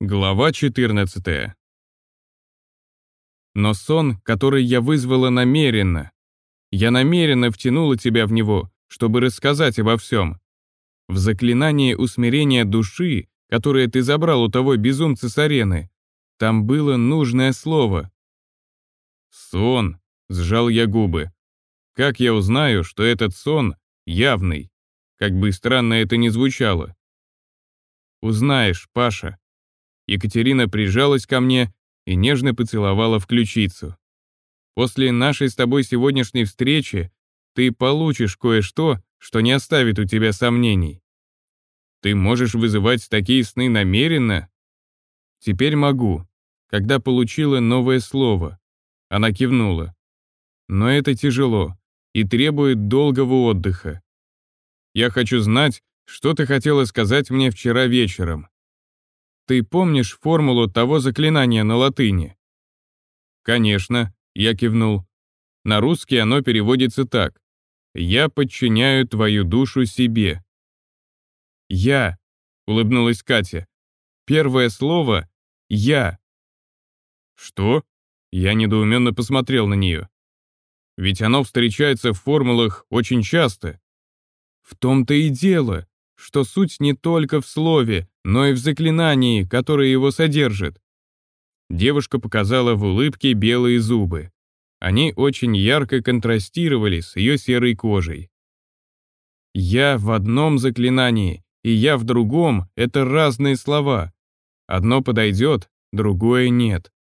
Глава 14. Но сон, который я вызвала намеренно. Я намеренно втянула тебя в него, чтобы рассказать обо всем. В заклинании усмирения души, которое ты забрал у того безумца с арены, там было нужное слово. Сон, сжал я губы. Как я узнаю, что этот сон явный? Как бы странно это ни звучало. Узнаешь, Паша. Екатерина прижалась ко мне и нежно поцеловала в ключицу. «После нашей с тобой сегодняшней встречи ты получишь кое-что, что не оставит у тебя сомнений. Ты можешь вызывать такие сны намеренно?» «Теперь могу, когда получила новое слово». Она кивнула. «Но это тяжело и требует долгого отдыха. Я хочу знать, что ты хотела сказать мне вчера вечером. Ты помнишь формулу того заклинания на латыни? Конечно, я кивнул. На русский оно переводится так. Я подчиняю твою душу себе. Я, улыбнулась Катя. Первое слово я. Что? Я недоуменно посмотрел на нее. Ведь оно встречается в формулах очень часто. В том-то и дело, что суть не только в слове, но и в заклинании, которое его содержит. Девушка показала в улыбке белые зубы. Они очень ярко контрастировали с ее серой кожей. «Я в одном заклинании, и я в другом» — это разные слова. Одно подойдет, другое нет.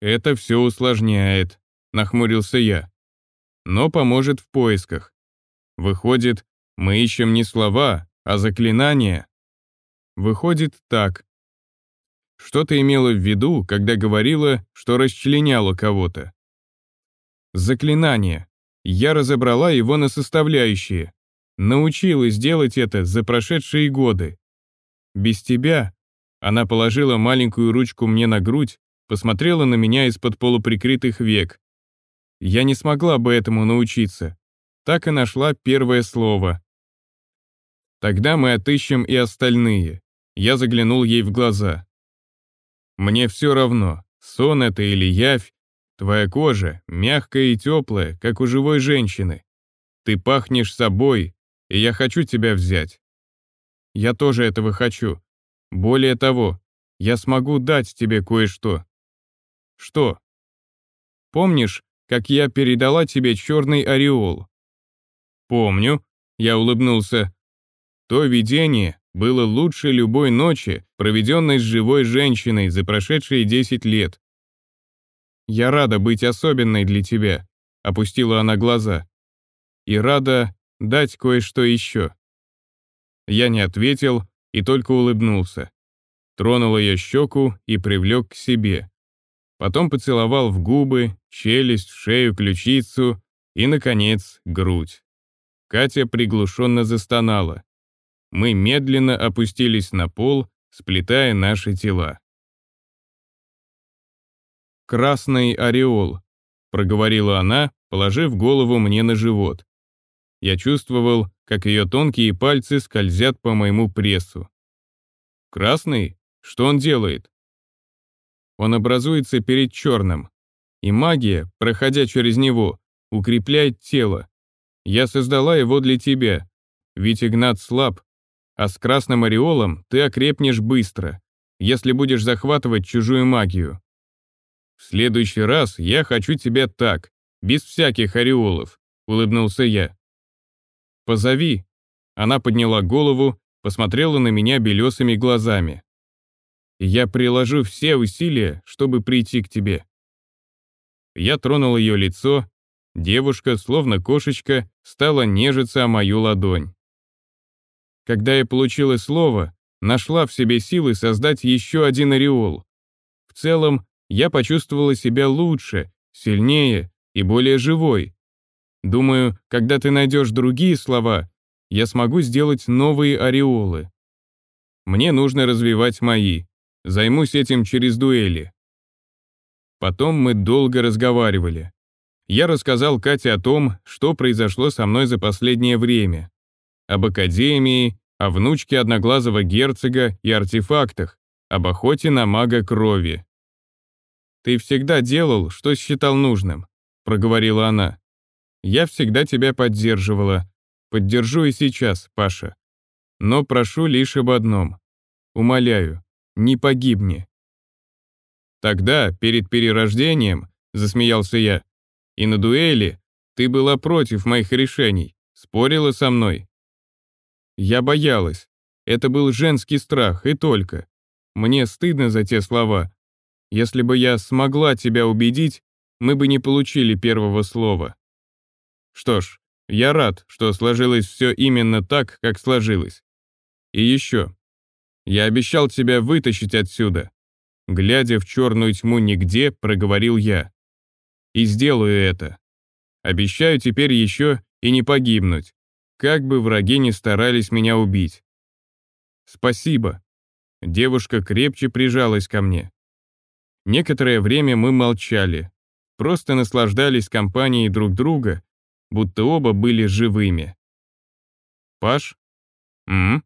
«Это все усложняет», — нахмурился я. «Но поможет в поисках. Выходит, мы ищем не слова, а заклинание? Выходит так. Что ты имела в виду, когда говорила, что расчленяла кого-то? Заклинание. Я разобрала его на составляющие. Научилась делать это за прошедшие годы. Без тебя она положила маленькую ручку мне на грудь, посмотрела на меня из-под полуприкрытых век. Я не смогла бы этому научиться. Так и нашла первое слово. Тогда мы отыщем и остальные. Я заглянул ей в глаза. Мне все равно, сон это или явь. Твоя кожа мягкая и теплая, как у живой женщины. Ты пахнешь собой, и я хочу тебя взять. Я тоже этого хочу. Более того, я смогу дать тебе кое-что. Что? Помнишь, как я передала тебе черный ореол? Помню, я улыбнулся. То видение было лучше любой ночи, проведенной с живой женщиной за прошедшие 10 лет. «Я рада быть особенной для тебя», — опустила она глаза. «И рада дать кое-что еще». Я не ответил и только улыбнулся. Тронул ее щеку и привлек к себе. Потом поцеловал в губы, челюсть, шею, ключицу и, наконец, грудь. Катя приглушенно застонала мы медленно опустились на пол, сплетая наши тела. «Красный ореол», — проговорила она, положив голову мне на живот. Я чувствовал, как ее тонкие пальцы скользят по моему прессу. «Красный? Что он делает?» Он образуется перед черным, и магия, проходя через него, укрепляет тело. Я создала его для тебя, ведь Игнат слаб, а с красным ореолом ты окрепнешь быстро, если будешь захватывать чужую магию. В следующий раз я хочу тебя так, без всяких ореолов, улыбнулся я. Позови. Она подняла голову, посмотрела на меня белесыми глазами. Я приложу все усилия, чтобы прийти к тебе. Я тронул ее лицо, девушка, словно кошечка, стала нежиться о мою ладонь. Когда я получила слово, нашла в себе силы создать еще один ореол. В целом, я почувствовала себя лучше, сильнее и более живой. Думаю, когда ты найдешь другие слова, я смогу сделать новые ореолы. Мне нужно развивать мои. Займусь этим через дуэли. Потом мы долго разговаривали. Я рассказал Кате о том, что произошло со мной за последнее время об Академии, о внучке одноглазого герцога и артефактах, об охоте на мага крови. «Ты всегда делал, что считал нужным», — проговорила она. «Я всегда тебя поддерживала. Поддержу и сейчас, Паша. Но прошу лишь об одном. Умоляю, не погибни». «Тогда, перед перерождением», — засмеялся я, — «и на дуэли ты была против моих решений, спорила со мной». Я боялась. Это был женский страх, и только. Мне стыдно за те слова. Если бы я смогла тебя убедить, мы бы не получили первого слова. Что ж, я рад, что сложилось все именно так, как сложилось. И еще. Я обещал тебя вытащить отсюда. Глядя в черную тьму нигде, проговорил я. И сделаю это. Обещаю теперь еще и не погибнуть, как бы враги не старались меня убить. Спасибо. Девушка крепче прижалась ко мне. Некоторое время мы молчали, просто наслаждались компанией друг друга, будто оба были живыми. Паш? М?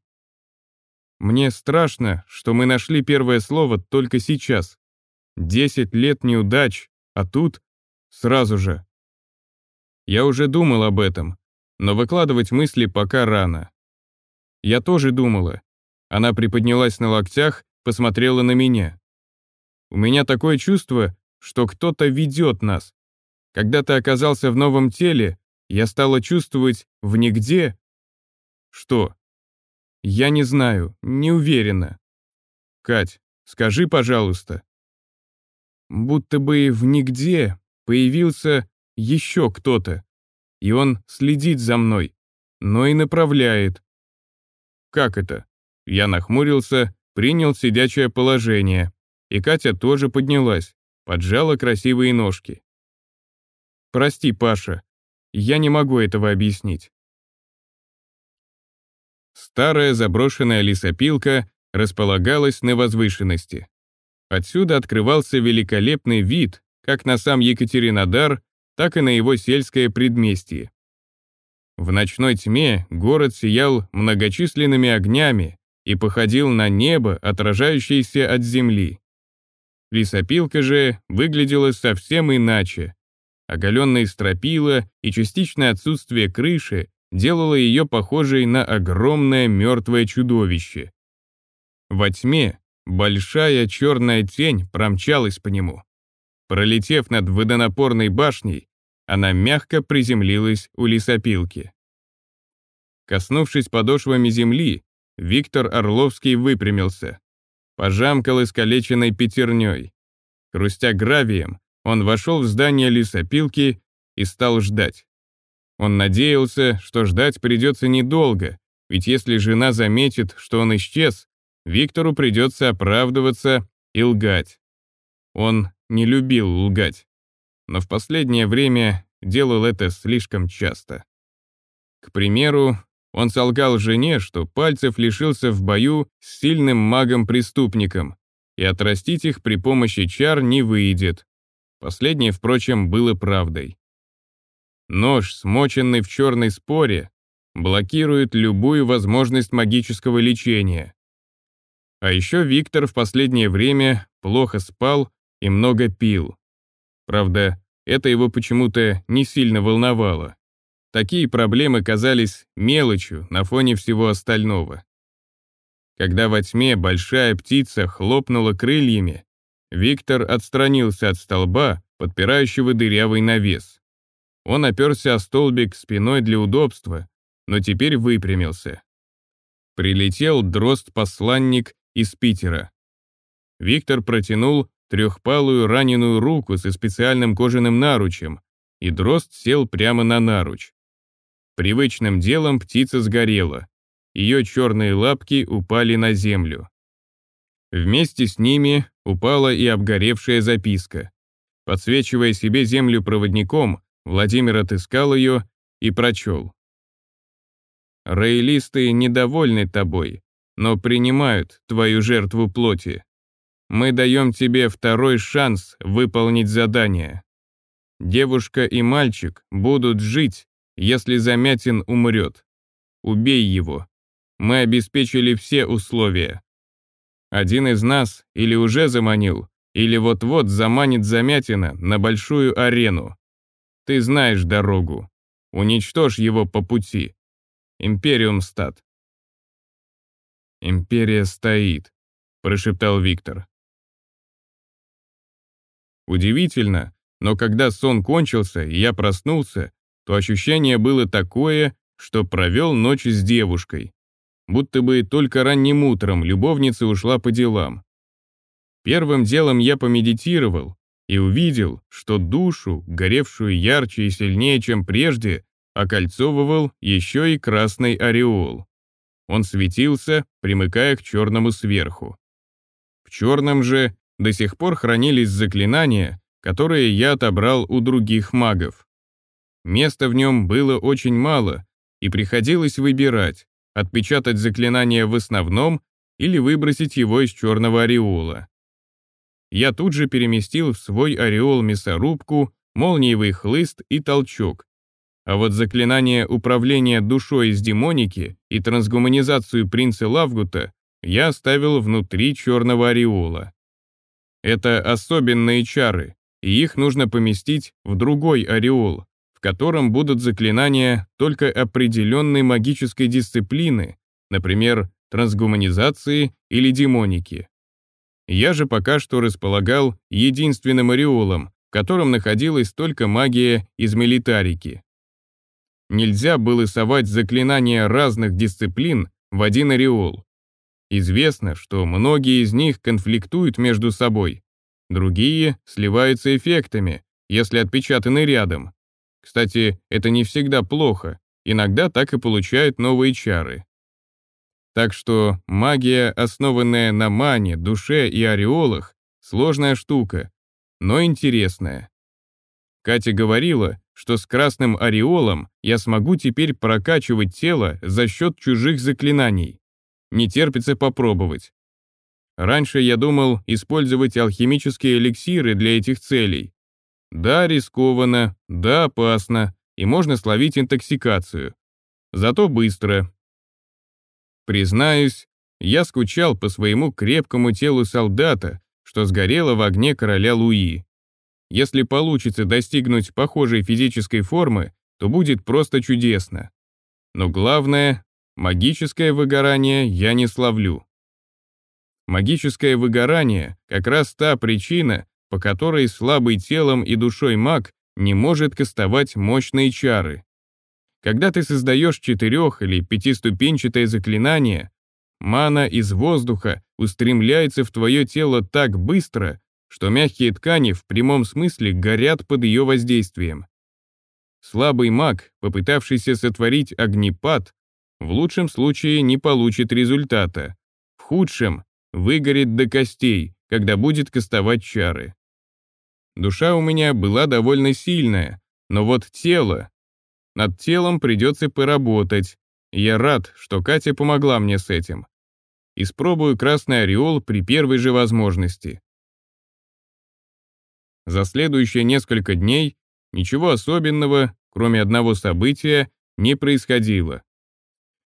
Мне страшно, что мы нашли первое слово только сейчас. Десять лет неудач, а тут сразу же. Я уже думал об этом, но выкладывать мысли пока рано. Я тоже думала. Она приподнялась на локтях, посмотрела на меня. У меня такое чувство, что кто-то ведет нас. Когда ты оказался в новом теле, я стала чувствовать в нигде... Что? Я не знаю, не уверена. Кать, скажи, пожалуйста. Будто бы в нигде появился еще кто-то, и он следит за мной, но и направляет. Как это? Я нахмурился, принял сидячее положение, и Катя тоже поднялась, поджала красивые ножки. Прости, Паша, я не могу этого объяснить. Старая заброшенная лесопилка располагалась на возвышенности. Отсюда открывался великолепный вид как на сам Екатеринодар, так и на его сельское предместье. В ночной тьме город сиял многочисленными огнями и походил на небо, отражающееся от земли. Лесопилка же выглядела совсем иначе. Оголенные стропила и частичное отсутствие крыши делало ее похожей на огромное мертвое чудовище. Во тьме большая черная тень промчалась по нему. Пролетев над водонапорной башней, она мягко приземлилась у лесопилки. Коснувшись подошвами земли, Виктор Орловский выпрямился, пожамкал искалеченной пятерней. Хрустя гравием, он вошел в здание лесопилки и стал ждать. Он надеялся, что ждать придется недолго, ведь если жена заметит, что он исчез, Виктору придется оправдываться и лгать. Он не любил лгать, но в последнее время делал это слишком часто. К примеру, он солгал жене, что пальцев лишился в бою с сильным магом-преступником, и отрастить их при помощи чар не выйдет. Последнее, впрочем, было правдой. Нож, смоченный в черной споре, блокирует любую возможность магического лечения. А еще Виктор в последнее время плохо спал и много пил. Правда, это его почему-то не сильно волновало. Такие проблемы казались мелочью на фоне всего остального. Когда во тьме большая птица хлопнула крыльями, Виктор отстранился от столба, подпирающего дырявый навес. Он оперся о столбик спиной для удобства, но теперь выпрямился. Прилетел дрозд-посланник из Питера. Виктор протянул трехпалую раненую руку со специальным кожаным наручем, и дрозд сел прямо на наруч. Привычным делом птица сгорела. Ее черные лапки упали на землю. Вместе с ними упала и обгоревшая записка. Подсвечивая себе землю проводником, Владимир отыскал ее и прочел. «Роялисты недовольны тобой, но принимают твою жертву плоти. Мы даем тебе второй шанс выполнить задание. Девушка и мальчик будут жить, если Замятин умрет. Убей его. Мы обеспечили все условия. Один из нас или уже заманил, или вот-вот заманит Замятина на большую арену. Ты знаешь дорогу. Уничтожь его по пути. Империум стат. «Империя стоит», — прошептал Виктор. Удивительно, но когда сон кончился и я проснулся, то ощущение было такое, что провел ночь с девушкой. Будто бы только ранним утром любовница ушла по делам. Первым делом я помедитировал и увидел, что душу, горевшую ярче и сильнее, чем прежде, окольцовывал еще и красный ореол. Он светился, примыкая к черному сверху. В черном же до сих пор хранились заклинания, которые я отобрал у других магов. Места в нем было очень мало, и приходилось выбирать, отпечатать заклинание в основном или выбросить его из черного ореола. Я тут же переместил в свой ореол мясорубку, молниевый хлыст и толчок. А вот заклинание управления душой из демоники и трансгуманизацию принца Лавгута я оставил внутри черного ореола. Это особенные чары, и их нужно поместить в другой ореол, в котором будут заклинания только определенной магической дисциплины, например, трансгуманизации или демоники. Я же пока что располагал единственным ореолом, в котором находилась только магия из милитарики. Нельзя было совать заклинания разных дисциплин в один ореол. Известно, что многие из них конфликтуют между собой, другие сливаются эффектами, если отпечатаны рядом, кстати, это не всегда плохо, иногда так и получают новые чары. Так что магия, основанная на мане, душе и ореолах, сложная штука, но интересная. Катя говорила, что с красным ореолом я смогу теперь прокачивать тело за счет чужих заклинаний. Не терпится попробовать. Раньше я думал использовать алхимические эликсиры для этих целей, да, рискованно, да, опасно, и можно словить интоксикацию. Зато быстро. Признаюсь, я скучал по своему крепкому телу солдата, что сгорело в огне короля Луи. Если получится достигнуть похожей физической формы, то будет просто чудесно. Но главное, магическое выгорание я не славлю. Магическое выгорание — как раз та причина, по которой слабый телом и душой маг не может кастовать мощные чары. Когда ты создаешь четырех- или пятиступенчатое заклинание, мана из воздуха устремляется в твое тело так быстро, что мягкие ткани в прямом смысле горят под ее воздействием. Слабый маг, попытавшийся сотворить огнепад, в лучшем случае не получит результата, в худшем выгорит до костей, когда будет кастовать чары. Душа у меня была довольно сильная, но вот тело... Над телом придется поработать. Я рад, что Катя помогла мне с этим. Испробую красный ореол при первой же возможности. За следующие несколько дней ничего особенного, кроме одного события, не происходило.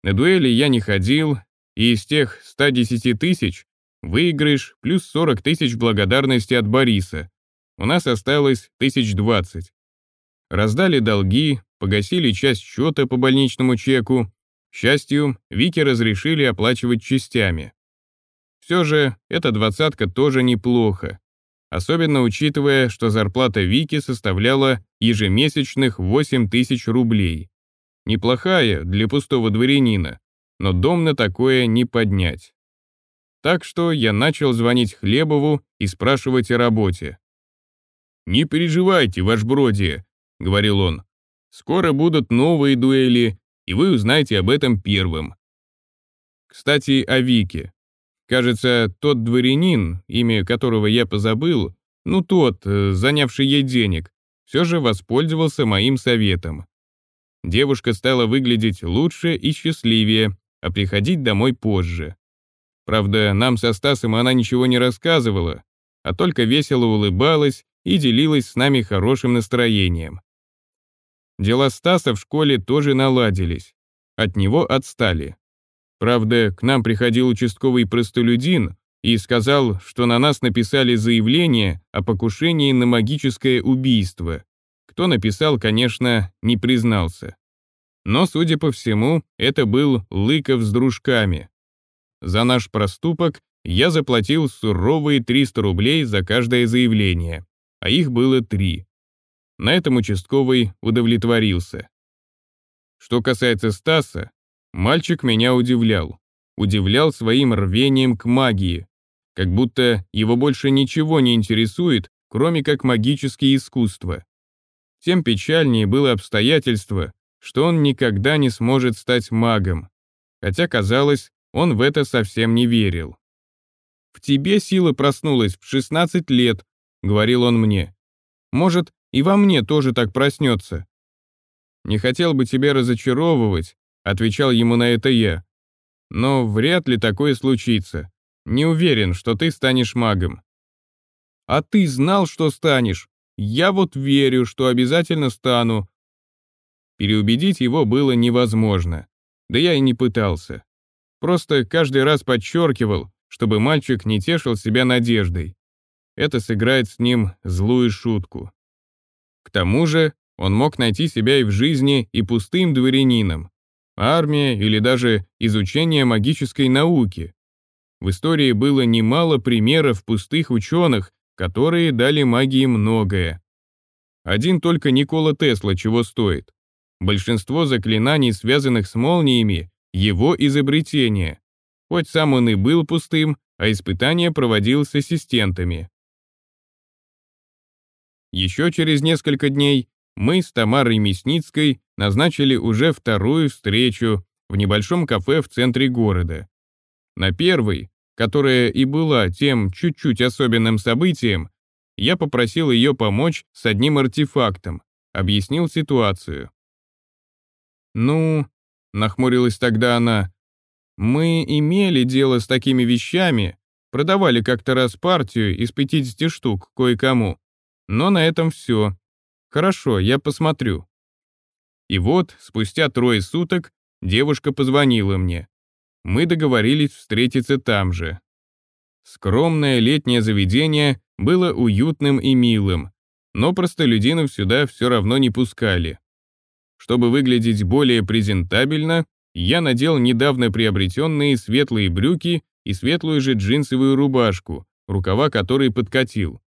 На дуэли я не ходил, и из тех 110 тысяч выигрыш плюс 40 тысяч благодарности от Бориса, у нас осталось тысяч двадцать. Раздали долги, погасили часть счета по больничному чеку. К счастью, Вики разрешили оплачивать частями. Все же, эта двадцатка тоже неплохо. Особенно учитывая, что зарплата Вики составляла ежемесячных 8 тысяч рублей. Неплохая для пустого дворянина, но дом на такое не поднять. Так что я начал звонить Хлебову и спрашивать о работе. «Не переживайте, ваш бродие», — говорил он. «Скоро будут новые дуэли, и вы узнаете об этом первым». Кстати, о Вике. Кажется, тот дворянин, имя которого я позабыл, ну тот, э, занявший ей денег, все же воспользовался моим советом. Девушка стала выглядеть лучше и счастливее, а приходить домой позже. Правда, нам со Стасом она ничего не рассказывала, а только весело улыбалась и делилась с нами хорошим настроением. Дела Стаса в школе тоже наладились. От него отстали. Правда, к нам приходил участковый простолюдин, и сказал, что на нас написали заявление о покушении на магическое убийство. Кто написал, конечно, не признался. Но, судя по всему, это был Лыков с дружками. За наш проступок я заплатил суровые 300 рублей за каждое заявление, а их было три. На этом участковый удовлетворился. Что касается Стаса, мальчик меня удивлял. Удивлял своим рвением к магии, как будто его больше ничего не интересует, кроме как магические искусства. Тем печальнее было обстоятельство, что он никогда не сможет стать магом, хотя, казалось, он в это совсем не верил. «В тебе сила проснулась в 16 лет», — говорил он мне. «Может, и во мне тоже так проснется». «Не хотел бы тебя разочаровывать», — отвечал ему на это я. «Но вряд ли такое случится. Не уверен, что ты станешь магом». «А ты знал, что станешь? Я вот верю, что обязательно стану». Переубедить его было невозможно. Да я и не пытался. Просто каждый раз подчеркивал, чтобы мальчик не тешил себя надеждой. Это сыграет с ним злую шутку. К тому же он мог найти себя и в жизни, и пустым дворянином. Армия или даже изучение магической науки. В истории было немало примеров пустых ученых, которые дали магии многое. Один только Никола Тесла чего стоит. Большинство заклинаний, связанных с молниями, его изобретение. Хоть сам он и был пустым, а испытание проводил с ассистентами. Еще через несколько дней мы с Тамарой Мясницкой назначили уже вторую встречу в небольшом кафе в центре города. На первой, которая и была тем чуть-чуть особенным событием, я попросил ее помочь с одним артефактом, объяснил ситуацию. «Ну», — нахмурилась тогда она, мы имели дело с такими вещами, продавали как-то раз партию из 50 штук кое-кому. Но на этом все. Хорошо, я посмотрю. И вот, спустя трое суток, девушка позвонила мне. Мы договорились встретиться там же. Скромное летнее заведение было уютным и милым, но простолюдинов сюда все равно не пускали. Чтобы выглядеть более презентабельно, я надел недавно приобретенные светлые брюки и светлую же джинсовую рубашку, рукава которой подкатил.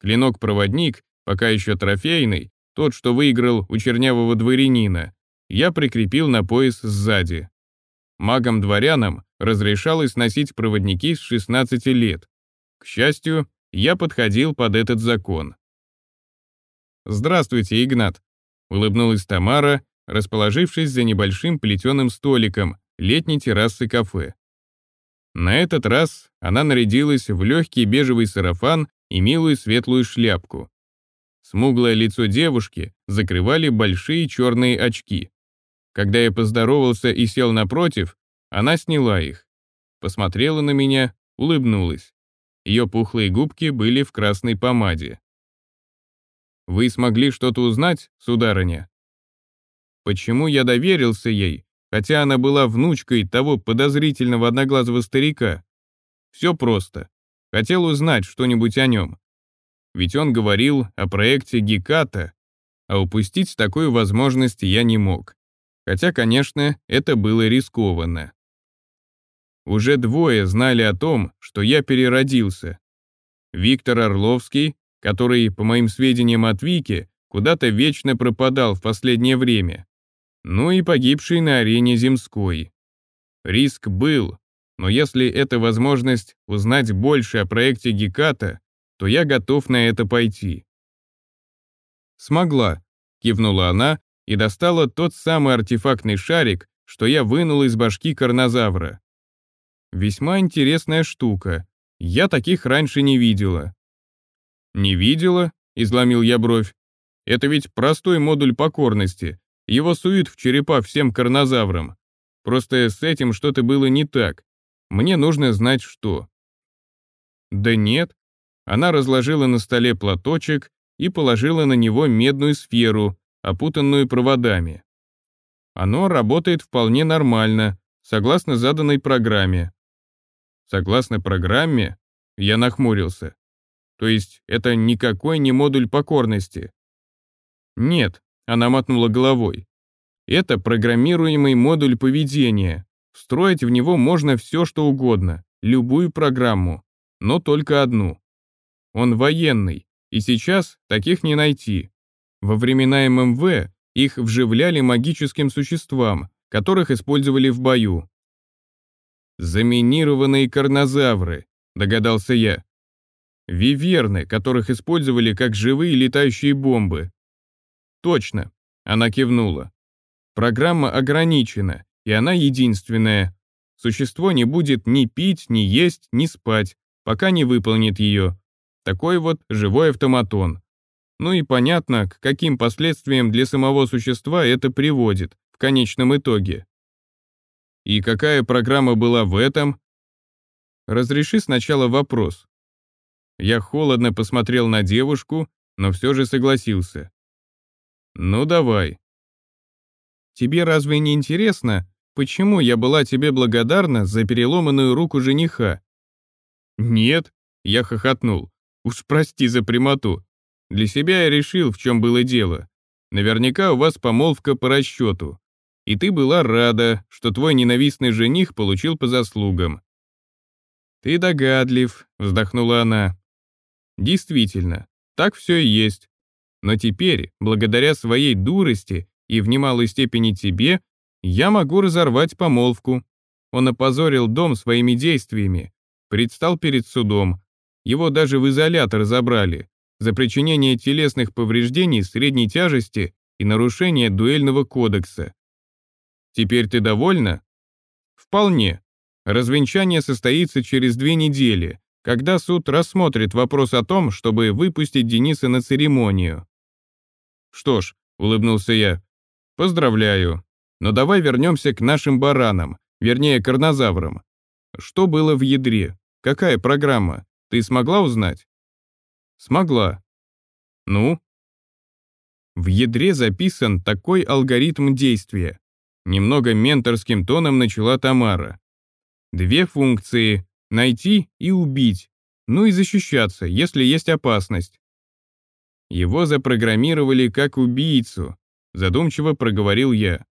Клинок-проводник, пока еще трофейный, тот, что выиграл у чернявого дворянина, я прикрепил на пояс сзади. Магам-дворянам разрешалось носить проводники с 16 лет. К счастью, я подходил под этот закон. «Здравствуйте, Игнат», — улыбнулась Тамара, расположившись за небольшим плетеным столиком летней террасы кафе. На этот раз она нарядилась в легкий бежевый сарафан и милую светлую шляпку. Смуглое лицо девушки закрывали большие черные очки. Когда я поздоровался и сел напротив, она сняла их. Посмотрела на меня, улыбнулась. Ее пухлые губки были в красной помаде. «Вы смогли что-то узнать, сударыня?» Почему я доверился ей, хотя она была внучкой того подозрительного одноглазого старика? Все просто. Хотел узнать что-нибудь о нем. Ведь он говорил о проекте Геката, а упустить такую возможность я не мог. Хотя, конечно, это было рискованно. Уже двое знали о том, что я переродился. Виктор Орловский, который, по моим сведениям от Вики, куда-то вечно пропадал в последнее время, ну и погибший на арене Земской. Риск был, но если это возможность узнать больше о проекте Геката, то я готов на это пойти. «Смогла», — кивнула она и достала тот самый артефактный шарик, что я вынул из башки карнозавра. Весьма интересная штука. Я таких раньше не видела. «Не видела?» — изломил я бровь. «Это ведь простой модуль покорности, его суют в черепа всем карнозаврам. Просто с этим что-то было не так. Мне нужно знать, что. Да нет. Она разложила на столе платочек и положила на него медную сферу, опутанную проводами. Оно работает вполне нормально, согласно заданной программе. Согласно программе, я нахмурился. То есть это никакой не модуль покорности. Нет, она мотнула головой. Это программируемый модуль поведения. Встроить в него можно все, что угодно, любую программу, но только одну. Он военный, и сейчас таких не найти. Во времена ММВ их вживляли магическим существам, которых использовали в бою. «Заминированные карнозавры», — догадался я. «Виверны, которых использовали как живые летающие бомбы». «Точно», — она кивнула. «Программа ограничена, и она единственная. Существо не будет ни пить, ни есть, ни спать, пока не выполнит ее. Такой вот живой автоматон. Ну и понятно, к каким последствиям для самого существа это приводит в конечном итоге. И какая программа была в этом? Разреши сначала вопрос. Я холодно посмотрел на девушку, но все же согласился. Ну давай. Тебе разве не интересно, почему я была тебе благодарна за переломанную руку жениха? Нет, я хохотнул. Уж прости за прямоту. Для себя я решил, в чем было дело. Наверняка у вас помолвка по расчету и ты была рада, что твой ненавистный жених получил по заслугам. «Ты догадлив», — вздохнула она. «Действительно, так все и есть. Но теперь, благодаря своей дурости и в немалой степени тебе, я могу разорвать помолвку. Он опозорил дом своими действиями, предстал перед судом. Его даже в изолятор забрали за причинение телесных повреждений средней тяжести и нарушение дуэльного кодекса. Теперь ты довольна? Вполне. Развенчание состоится через две недели, когда суд рассмотрит вопрос о том, чтобы выпустить Дениса на церемонию. Что ж, улыбнулся я, поздравляю. Но давай вернемся к нашим баранам, вернее, карнозаврам. Что было в ядре? Какая программа? Ты смогла узнать? Смогла. Ну? В ядре записан такой алгоритм действия. Немного менторским тоном начала Тамара. Две функции — найти и убить, ну и защищаться, если есть опасность. Его запрограммировали как убийцу, задумчиво проговорил я.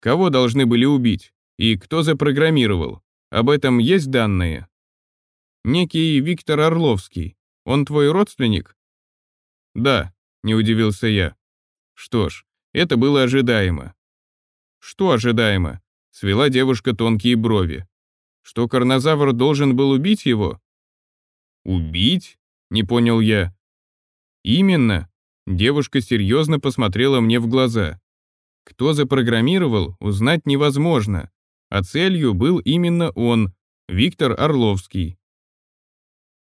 Кого должны были убить? И кто запрограммировал? Об этом есть данные? Некий Виктор Орловский. Он твой родственник? Да, не удивился я. Что ж, это было ожидаемо. Что ожидаемо? Свела девушка тонкие брови. Что карнозавр должен был убить его? Убить? Не понял я. Именно. Девушка серьезно посмотрела мне в глаза. Кто запрограммировал, узнать невозможно. А целью был именно он, Виктор Орловский.